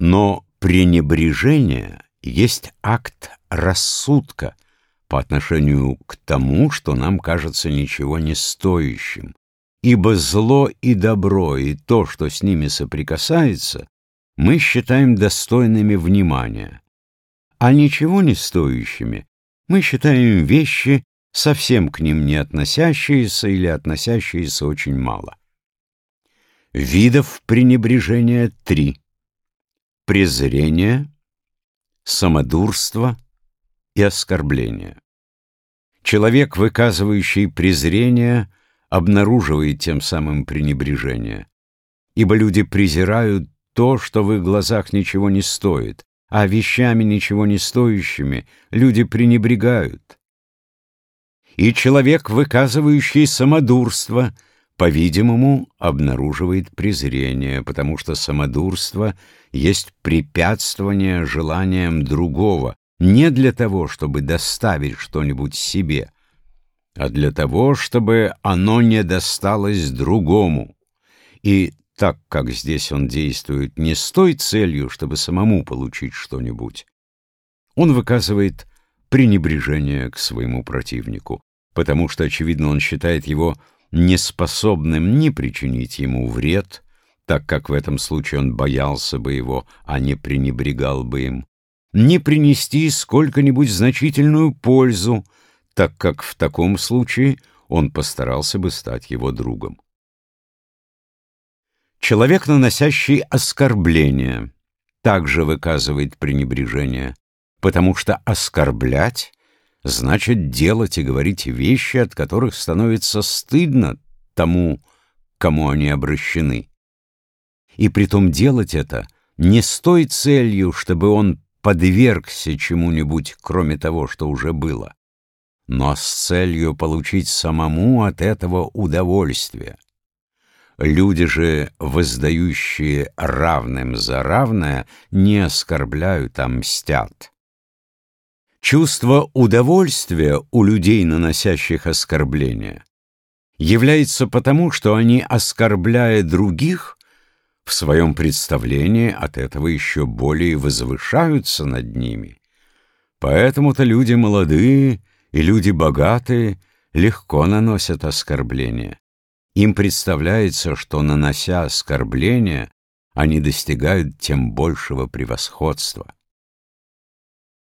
Но пренебрежение есть акт рассудка по отношению к тому, что нам кажется ничего не стоящим, ибо зло и добро и то, что с ними соприкасается, мы считаем достойными внимания, а ничего не стоящими мы считаем вещи, совсем к ним не относящиеся или относящиеся очень мало. Видов пренебрежения три. Презрение, самодурство и оскорбление. Человек, выказывающий презрение, обнаруживает тем самым пренебрежение, ибо люди презирают то, что в их глазах ничего не стоит, а вещами ничего не стоящими люди пренебрегают. И человек, выказывающий самодурство, по-видимому, обнаруживает презрение, потому что самодурство есть препятствование желаниям другого, не для того, чтобы доставить что-нибудь себе, а для того, чтобы оно не досталось другому. И так как здесь он действует не с той целью, чтобы самому получить что-нибудь, он выказывает пренебрежение к своему противнику, потому что, очевидно, он считает его неспособным ни причинить ему вред, так как в этом случае он боялся бы его, а не пренебрегал бы им, ни принести сколько-нибудь значительную пользу, так как в таком случае он постарался бы стать его другом. Человек, наносящий оскорбление, также выказывает пренебрежение, потому что оскорблять значит делать и говорить вещи, от которых становится стыдно тому, кому они обращены. И притом делать это не с той целью, чтобы он подвергся чему-нибудь, кроме того, что уже было, но с целью получить самому от этого удовольствие. Люди же, воздающие равным за равное, не оскорбляют, а мстят. Чувство удовольствия у людей, наносящих оскорбления, является потому, что они, оскорбляя других, в своем представлении от этого еще более возвышаются над ними. Поэтому-то люди молодые и люди богатые легко наносят оскорбления. Им представляется, что, нанося оскорбления, они достигают тем большего превосходства.